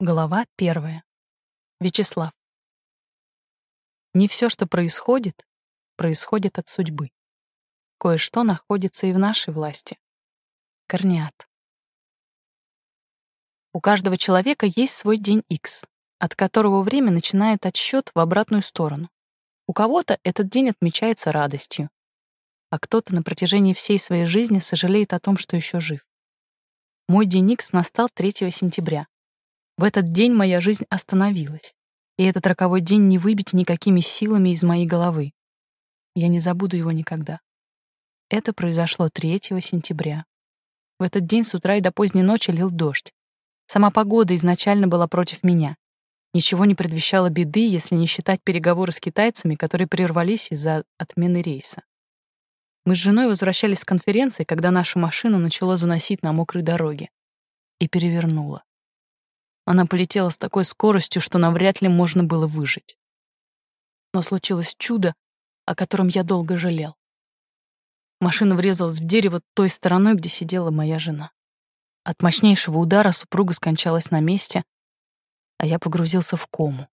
Глава первая. Вячеслав. Не все, что происходит, происходит от судьбы. Кое-что находится и в нашей власти. Корнеат. У каждого человека есть свой день X, от которого время начинает отсчет в обратную сторону. У кого-то этот день отмечается радостью, а кто-то на протяжении всей своей жизни сожалеет о том, что еще жив. Мой день X настал 3 сентября, в этот день моя жизнь остановилась, и этот роковой день не выбить никакими силами из моей головы. Я не забуду его никогда. Это произошло 3 сентября. В этот день с утра и до поздней ночи лил дождь. Сама погода изначально была против меня. Ничего не предвещало беды, если не считать переговоры с китайцами, которые прервались из-за отмены рейса. Мы с женой возвращались с конференции, когда нашу машину начало заносить на мокрой дороге. И перевернуло. Она полетела с такой скоростью, что навряд ли можно было выжить. Но случилось чудо, о котором я долго жалел. Машина врезалась в дерево той стороной, где сидела моя жена. От мощнейшего удара супруга скончалась на месте, а я погрузился в кому.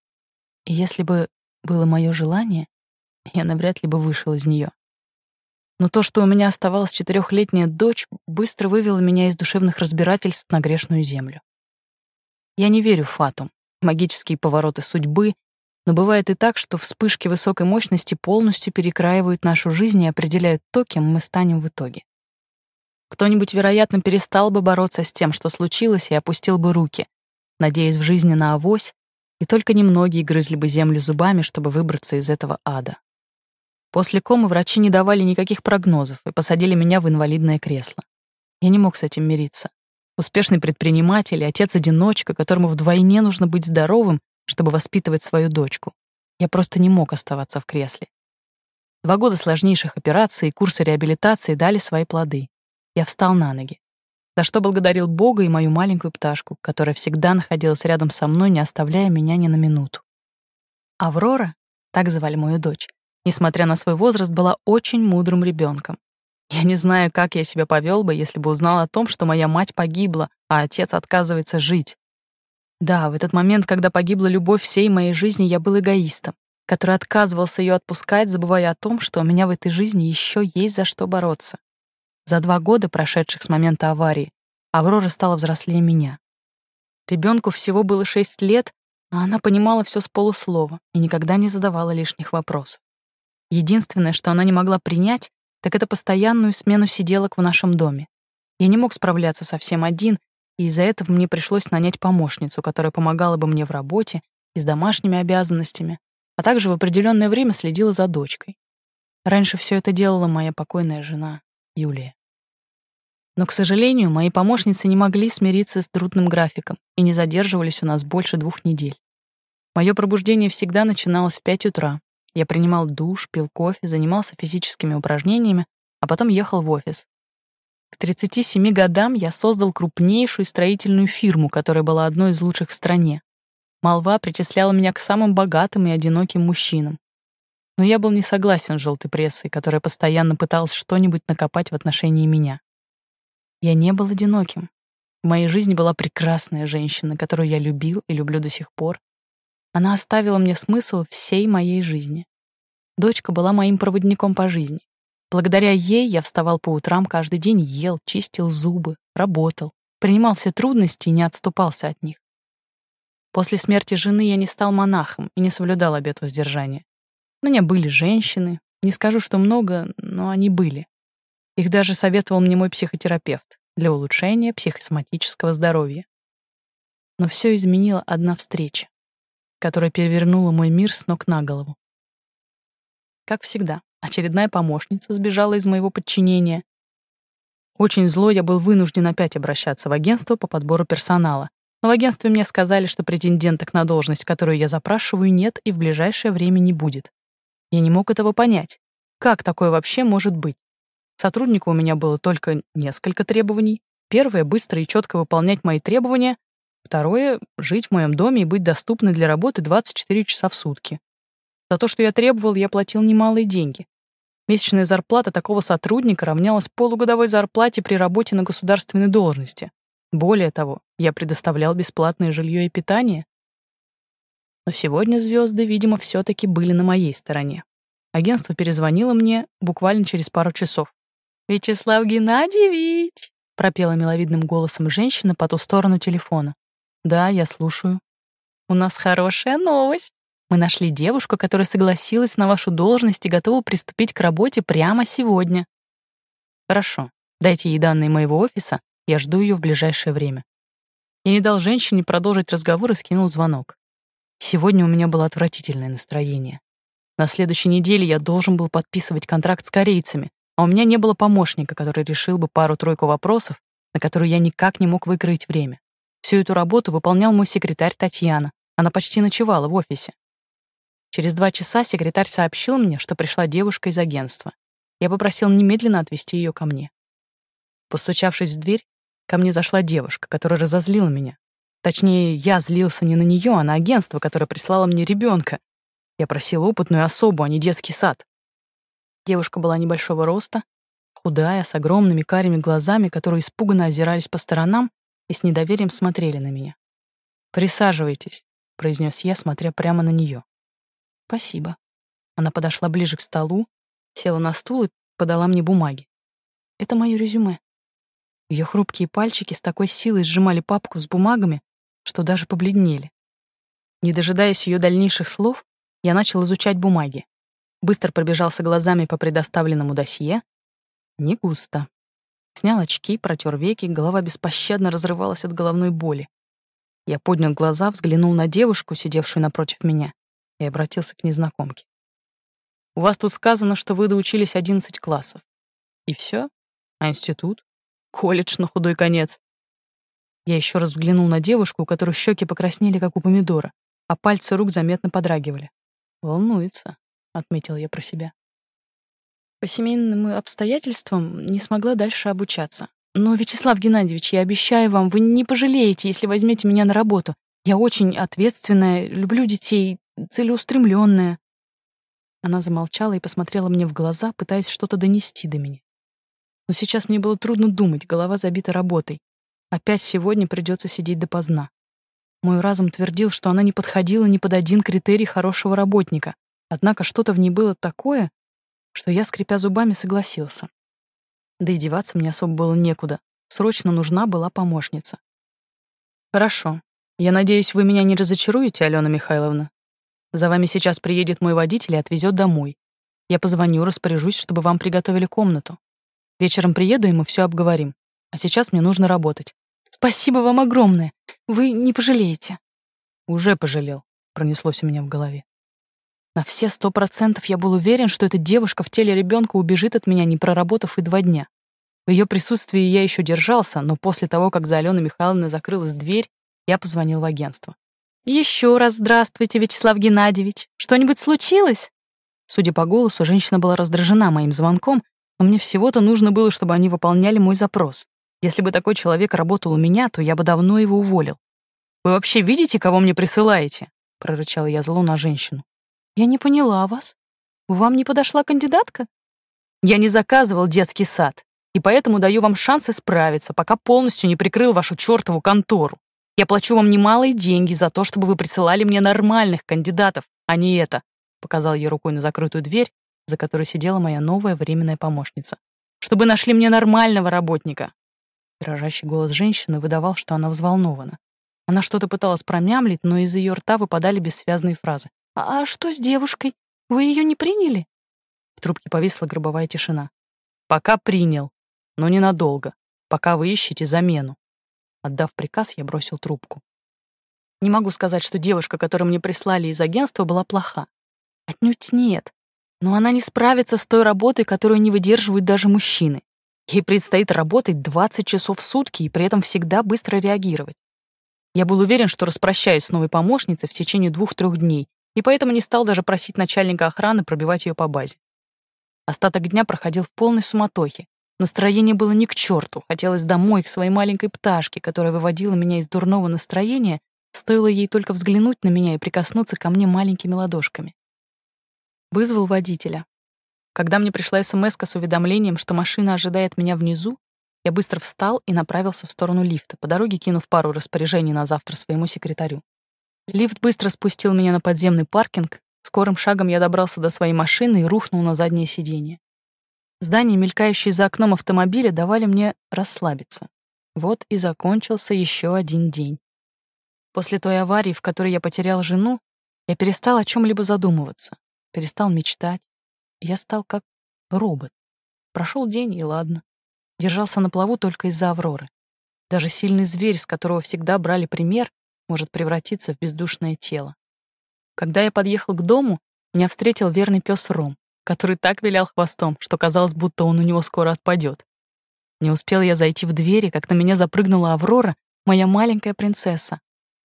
И если бы было мое желание, я навряд ли бы вышел из нее. Но то, что у меня оставалась четырехлетняя дочь, быстро вывело меня из душевных разбирательств на грешную землю. Я не верю в фатум, магические повороты судьбы, но бывает и так, что вспышки высокой мощности полностью перекраивают нашу жизнь и определяют то, кем мы станем в итоге. Кто-нибудь, вероятно, перестал бы бороться с тем, что случилось, и опустил бы руки, надеясь в жизни на авось, и только немногие грызли бы землю зубами, чтобы выбраться из этого ада. После комы врачи не давали никаких прогнозов и посадили меня в инвалидное кресло. Я не мог с этим мириться. Успешный предприниматель и отец-одиночка, которому вдвойне нужно быть здоровым, чтобы воспитывать свою дочку. Я просто не мог оставаться в кресле. Два года сложнейших операций и курса реабилитации дали свои плоды. Я встал на ноги. За что благодарил Бога и мою маленькую пташку, которая всегда находилась рядом со мной, не оставляя меня ни на минуту. Аврора, так звали мою дочь, несмотря на свой возраст, была очень мудрым ребенком. Я не знаю, как я себя повел бы, если бы узнал о том, что моя мать погибла, а отец отказывается жить. Да, в этот момент, когда погибла любовь всей моей жизни, я был эгоистом, который отказывался ее отпускать, забывая о том, что у меня в этой жизни еще есть за что бороться. За два года, прошедших с момента аварии, Аврора стала взрослее меня. Ребенку всего было шесть лет, а она понимала все с полуслова и никогда не задавала лишних вопросов. Единственное, что она не могла принять, так это постоянную смену сиделок в нашем доме. Я не мог справляться совсем один, и из-за этого мне пришлось нанять помощницу, которая помогала бы мне в работе и с домашними обязанностями, а также в определенное время следила за дочкой. Раньше все это делала моя покойная жена, Юлия. Но, к сожалению, мои помощницы не могли смириться с трудным графиком и не задерживались у нас больше двух недель. Мое пробуждение всегда начиналось в пять утра, я принимал душ, пил кофе, занимался физическими упражнениями, а потом ехал в офис. К 37 годам я создал крупнейшую строительную фирму, которая была одной из лучших в стране. Молва причисляла меня к самым богатым и одиноким мужчинам. Но я был не согласен с желтой прессой, которая постоянно пыталась что-нибудь накопать в отношении меня. Я не был одиноким. В моей жизни была прекрасная женщина, которую я любил и люблю до сих пор, она оставила мне смысл всей моей жизни. Дочка была моим проводником по жизни. Благодаря ей я вставал по утрам каждый день, ел, чистил зубы, работал, принимал все трудности и не отступался от них. После смерти жены я не стал монахом и не соблюдал обет воздержания. У меня были женщины, не скажу, что много, но они были. Их даже советовал мне мой психотерапевт для улучшения психосоматического здоровья. Но все изменила одна встреча которая перевернула мой мир с ног на голову. Как всегда, очередная помощница сбежала из моего подчинения. Очень зло я был вынужден опять обращаться в агентство по подбору персонала. Но в агентстве мне сказали, что претенденток на должность, которую я запрашиваю, нет и в ближайшее время не будет. Я не мог этого понять. Как такое вообще может быть? Сотруднику у меня было только несколько требований. Первое — быстро и четко выполнять мои требования, Второе — жить в моем доме и быть доступной для работы 24 часа в сутки. За то, что я требовал, я платил немалые деньги. Месячная зарплата такого сотрудника равнялась полугодовой зарплате при работе на государственной должности. Более того, я предоставлял бесплатное жилье и питание. Но сегодня звезды, видимо, все-таки были на моей стороне. Агентство перезвонило мне буквально через пару часов. «Вячеслав Геннадьевич!» — пропела миловидным голосом женщина по ту сторону телефона. «Да, я слушаю». «У нас хорошая новость. Мы нашли девушку, которая согласилась на вашу должность и готова приступить к работе прямо сегодня». «Хорошо. Дайте ей данные моего офиса, я жду ее в ближайшее время». Я не дал женщине продолжить разговор и скинул звонок. Сегодня у меня было отвратительное настроение. На следующей неделе я должен был подписывать контракт с корейцами, а у меня не было помощника, который решил бы пару-тройку вопросов, на которые я никак не мог выкроить время. Всю эту работу выполнял мой секретарь Татьяна. Она почти ночевала в офисе. Через два часа секретарь сообщил мне, что пришла девушка из агентства. Я попросил немедленно отвезти ее ко мне. Постучавшись в дверь, ко мне зашла девушка, которая разозлила меня. Точнее, я злился не на нее, а на агентство, которое прислало мне ребенка, я просил опытную особу, а не детский сад. Девушка была небольшого роста, худая, с огромными карими глазами, которые испуганно озирались по сторонам и с недоверием смотрели на меня. «Присаживайтесь», — произнес я, смотря прямо на нее. «Спасибо». Она подошла ближе к столу, села на стул и подала мне бумаги. «Это мое резюме». Ее хрупкие пальчики с такой силой сжимали папку с бумагами, что даже побледнели. Не дожидаясь ее дальнейших слов, я начал изучать бумаги. Быстро пробежался глазами по предоставленному досье. Не густо. Снял очки, протер веки, голова беспощадно разрывалась от головной боли. Я поднял глаза, взглянул на девушку, сидевшую напротив меня, и обратился к незнакомке. «У вас тут сказано, что вы доучились 11 классов. И все? А институт? Колледж на худой конец?» Я еще раз взглянул на девушку, у которой щеки покраснели, как у помидора, а пальцы рук заметно подрагивали. Волнуется, отметил я про себя. По семейным обстоятельствам не смогла дальше обучаться. Но, Вячеслав Геннадьевич, я обещаю вам, вы не пожалеете, если возьмете меня на работу. Я очень ответственная, люблю детей, целеустремленная. Она замолчала и посмотрела мне в глаза, пытаясь что-то донести до меня. Но сейчас мне было трудно думать, голова забита работой. Опять сегодня придется сидеть допоздна. Мой разум твердил, что она не подходила ни под один критерий хорошего работника. Однако что-то в ней было такое, что я, скрипя зубами, согласился. Да и деваться мне особо было некуда. Срочно нужна была помощница. «Хорошо. Я надеюсь, вы меня не разочаруете, Алена Михайловна. За вами сейчас приедет мой водитель и отвезет домой. Я позвоню, распоряжусь, чтобы вам приготовили комнату. Вечером приеду, и мы все обговорим. А сейчас мне нужно работать. Спасибо вам огромное. Вы не пожалеете. Уже пожалел, пронеслось у меня в голове. На все сто процентов я был уверен, что эта девушка в теле ребенка убежит от меня, не проработав и два дня. В ее присутствии я еще держался, но после того, как за Аленой Михайловной закрылась дверь, я позвонил в агентство. «Еще раз здравствуйте, Вячеслав Геннадьевич. Что-нибудь случилось?» Судя по голосу, женщина была раздражена моим звонком, но мне всего-то нужно было, чтобы они выполняли мой запрос. Если бы такой человек работал у меня, то я бы давно его уволил. «Вы вообще видите, кого мне присылаете?» — прорычала я зло на женщину. «Я не поняла вас. Вам не подошла кандидатка?» «Я не заказывал детский сад, и поэтому даю вам шанс исправиться, пока полностью не прикрыл вашу чертову контору. Я плачу вам немалые деньги за то, чтобы вы присылали мне нормальных кандидатов, а не это», — показал я рукой на закрытую дверь, за которой сидела моя новая временная помощница. «Чтобы нашли мне нормального работника, Дрожащий голос женщины выдавал, что она взволнована. Она что-то пыталась промямлить, но из ее рта выпадали бессвязные фразы. «А, «А что с девушкой? Вы ее не приняли?» В трубке повисла гробовая тишина. «Пока принял, но ненадолго. Пока вы ищете замену». Отдав приказ, я бросил трубку. Не могу сказать, что девушка, которую мне прислали из агентства, была плоха. Отнюдь нет. Но она не справится с той работой, которую не выдерживают даже мужчины. Ей предстоит работать 20 часов в сутки и при этом всегда быстро реагировать. Я был уверен, что распрощаюсь с новой помощницей в течение двух-трех дней, и поэтому не стал даже просить начальника охраны пробивать ее по базе. Остаток дня проходил в полной суматохе. Настроение было ни к черту, хотелось домой к своей маленькой пташке, которая выводила меня из дурного настроения, стоило ей только взглянуть на меня и прикоснуться ко мне маленькими ладошками. Вызвал водителя. Когда мне пришла смс с уведомлением, что машина ожидает меня внизу, Я быстро встал и направился в сторону лифта, по дороге кинув пару распоряжений на завтра своему секретарю. Лифт быстро спустил меня на подземный паркинг. Скорым шагом я добрался до своей машины и рухнул на заднее сиденье. Здания, мелькающие за окном автомобиля, давали мне расслабиться. Вот и закончился еще один день. После той аварии, в которой я потерял жену, я перестал о чем либо задумываться, перестал мечтать. Я стал как робот. Прошел день, и ладно. Держался на плаву только из-за Авроры. Даже сильный зверь, с которого всегда брали пример, может превратиться в бездушное тело. Когда я подъехал к дому, меня встретил верный пес Ром, который так вилял хвостом, что казалось, будто он у него скоро отпадет. Не успел я зайти в двери, как на меня запрыгнула Аврора, моя маленькая принцесса.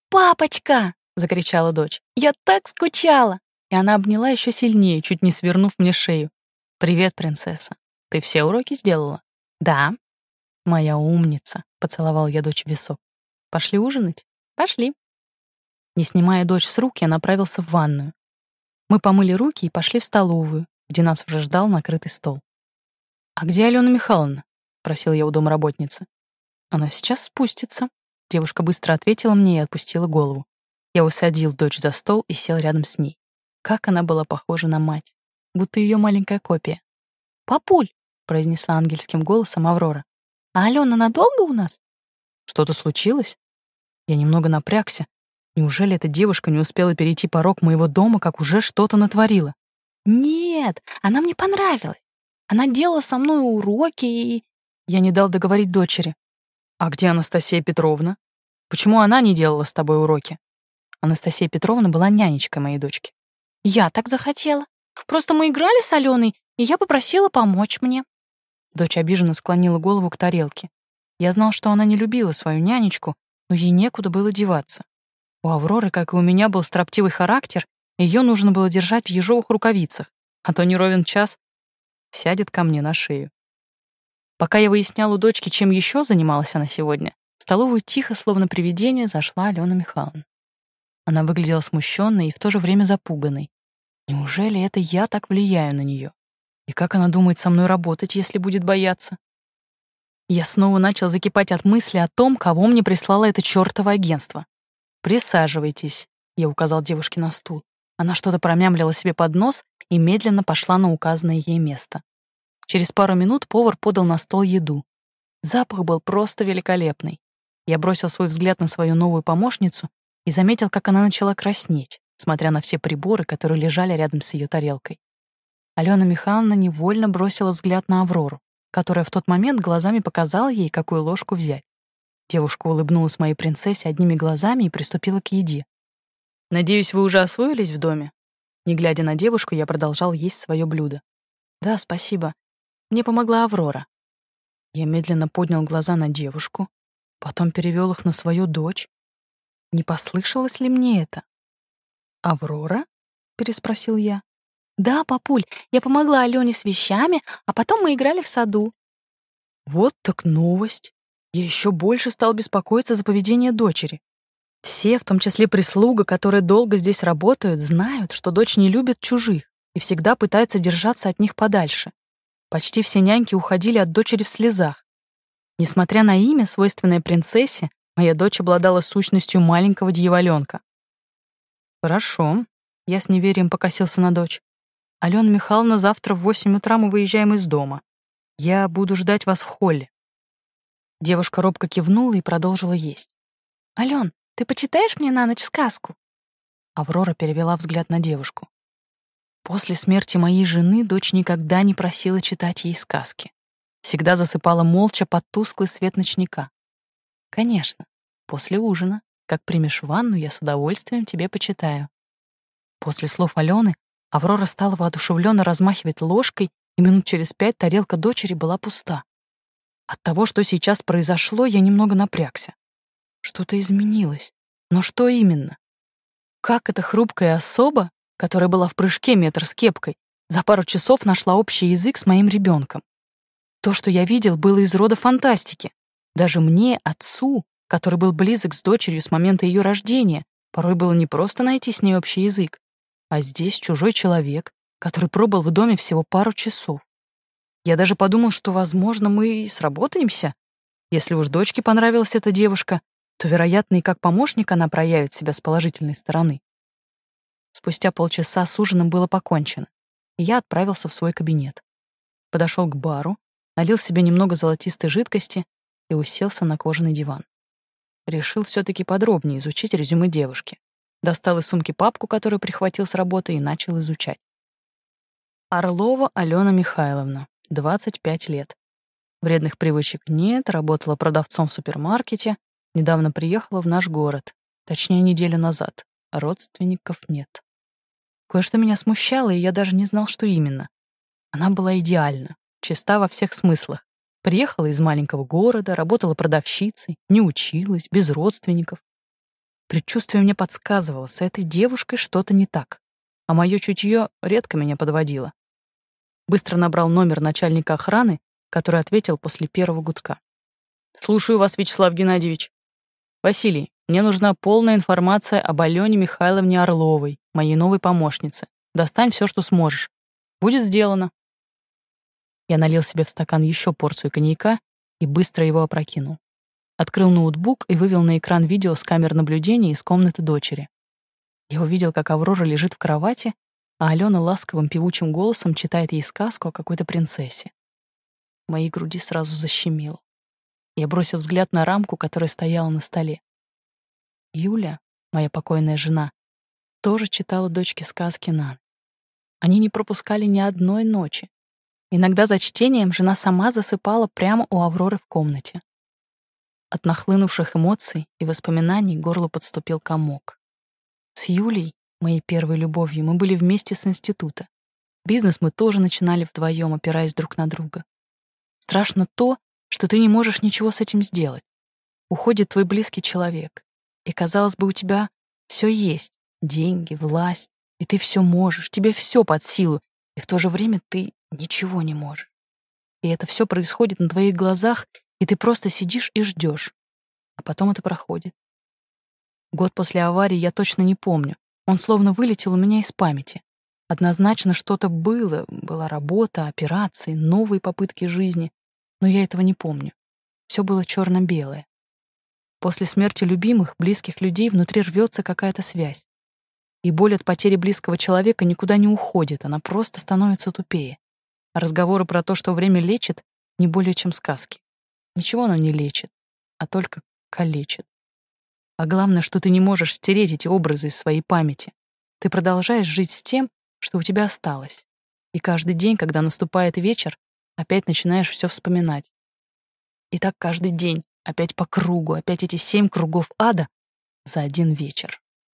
«Папочка!» — закричала дочь. «Я так скучала!» И она обняла еще сильнее, чуть не свернув мне шею. «Привет, принцесса. Ты все уроки сделала?» «Да». «Моя умница», — поцеловал я дочь в висок. «Пошли ужинать?» «Пошли». Не снимая дочь с рук, я направился в ванную. Мы помыли руки и пошли в столовую, где нас уже ждал накрытый стол. «А где Алена Михайловна?» — просил я у домработницы. «Она сейчас спустится». Девушка быстро ответила мне и отпустила голову. Я усадил дочь за стол и сел рядом с ней. Как она была похожа на мать, будто ее маленькая копия. «Папуль!» — произнесла ангельским голосом Аврора. «А Алена надолго у нас?» «Что-то случилось?» Я немного напрягся. Неужели эта девушка не успела перейти порог моего дома, как уже что-то натворила? «Нет, она мне понравилась. Она делала со мной уроки и...» Я не дал договорить дочери. «А где Анастасия Петровна? Почему она не делала с тобой уроки?» Анастасия Петровна была нянечкой моей дочки. «Я так захотела. Просто мы играли с Аленой, и я попросила помочь мне». Дочь обиженно склонила голову к тарелке. Я знал, что она не любила свою нянечку, но ей некуда было деваться. У Авроры, как и у меня, был строптивый характер, ее нужно было держать в ежовых рукавицах, а то не час сядет ко мне на шею. Пока я выяснял у дочки, чем еще занималась она сегодня, в столовую тихо, словно привидение, зашла Алена Михайловна. Она выглядела смущенной и в то же время запуганной. Неужели это я так влияю на нее? И как она думает со мной работать, если будет бояться? Я снова начал закипать от мысли о том, кого мне прислало это чёртово агентство. «Присаживайтесь», — я указал девушке на стул. Она что-то промямлила себе под нос и медленно пошла на указанное ей место. Через пару минут повар подал на стол еду. Запах был просто великолепный. Я бросил свой взгляд на свою новую помощницу и заметил, как она начала краснеть, смотря на все приборы, которые лежали рядом с ее тарелкой. Алена Михайловна невольно бросила взгляд на Аврору которая в тот момент глазами показала ей, какую ложку взять. Девушка улыбнулась моей принцессе одними глазами и приступила к еде. «Надеюсь, вы уже освоились в доме?» Не глядя на девушку, я продолжал есть свое блюдо. «Да, спасибо. Мне помогла Аврора». Я медленно поднял глаза на девушку, потом перевел их на свою дочь. Не послышалось ли мне это? «Аврора?» — переспросил я. «Да, папуль, я помогла Алене с вещами, а потом мы играли в саду». Вот так новость. Я еще больше стал беспокоиться за поведение дочери. Все, в том числе прислуга, которые долго здесь работают, знают, что дочь не любит чужих и всегда пытается держаться от них подальше. Почти все няньки уходили от дочери в слезах. Несмотря на имя, свойственное принцессе, моя дочь обладала сущностью маленького дьяволенка. «Хорошо», — я с неверием покосился на дочь. Алена Михайловна, завтра в восемь утра мы выезжаем из дома. Я буду ждать вас в холле». Девушка робко кивнула и продолжила есть. «Ален, ты почитаешь мне на ночь сказку?» Аврора перевела взгляд на девушку. После смерти моей жены дочь никогда не просила читать ей сказки. Всегда засыпала молча под тусклый свет ночника. «Конечно, после ужина, как примешь ванну, я с удовольствием тебе почитаю». После слов Алены Аврора стала воодушевленно размахивать ложкой, и минут через пять тарелка дочери была пуста. От того, что сейчас произошло, я немного напрягся. Что-то изменилось. Но что именно? Как эта хрупкая особа, которая была в прыжке метр с кепкой, за пару часов нашла общий язык с моим ребенком? То, что я видел, было из рода фантастики. Даже мне, отцу, который был близок с дочерью с момента ее рождения, порой было непросто найти с ней общий язык. А здесь чужой человек, который пробыл в доме всего пару часов. Я даже подумал, что, возможно, мы и сработаемся, Если уж дочке понравилась эта девушка, то, вероятно, и как помощник она проявит себя с положительной стороны. Спустя полчаса с ужином было покончено, и я отправился в свой кабинет. Подошел к бару, налил себе немного золотистой жидкости и уселся на кожаный диван. Решил все таки подробнее изучить резюме девушки. Достал из сумки папку, которую прихватил с работы, и начал изучать. Орлова Алена Михайловна, 25 лет. Вредных привычек нет, работала продавцом в супермаркете, недавно приехала в наш город, точнее, неделю назад. Родственников нет. Кое-что меня смущало, и я даже не знал, что именно. Она была идеальна, чиста во всех смыслах. Приехала из маленького города, работала продавщицей, не училась, без родственников. Предчувствие мне подсказывало, с этой девушкой что-то не так, а мое чутье редко меня подводило. Быстро набрал номер начальника охраны, который ответил после первого гудка. «Слушаю вас, Вячеслав Геннадьевич». «Василий, мне нужна полная информация об Алене Михайловне Орловой, моей новой помощнице. Достань все, что сможешь. Будет сделано». Я налил себе в стакан еще порцию коньяка и быстро его опрокинул. Открыл ноутбук и вывел на экран видео с камер наблюдения из комнаты дочери. Я увидел, как Аврора лежит в кровати, а Алена ласковым певучим голосом читает ей сказку о какой-то принцессе. Моей груди сразу защемило. Я бросил взгляд на рамку, которая стояла на столе. Юля, моя покойная жена, тоже читала дочке сказки на Они не пропускали ни одной ночи, Иногда за чтением жена сама засыпала прямо у Авроры в комнате. От нахлынувших эмоций и воспоминаний горло подступил комок. С Юлей, моей первой любовью, мы были вместе с института. Бизнес мы тоже начинали вдвоем, опираясь друг на друга. Страшно то, что ты не можешь ничего с этим сделать. Уходит твой близкий человек, и, казалось бы, у тебя все есть — деньги, власть, и ты все можешь, тебе все под силу, и в то же время ты ничего не можешь. И это все происходит на твоих глазах, и ты просто сидишь и ждешь. А потом это проходит. Год после аварии я точно не помню. Он словно вылетел у меня из памяти. Однозначно что-то было, была работа, операции, новые попытки жизни, но я этого не помню. Все было черно белое После смерти любимых, близких людей внутри рвется какая-то связь. И боль от потери близкого человека никуда не уходит, она просто становится тупее. Разговоры про то, что время лечит, не более чем сказки. Ничего оно не лечит, а только калечит. А главное, что ты не можешь стереть эти образы из своей памяти. Ты продолжаешь жить с тем, что у тебя осталось. И каждый день, когда наступает вечер, опять начинаешь все вспоминать. И так каждый день, опять по кругу, опять эти семь кругов ада за один вечер.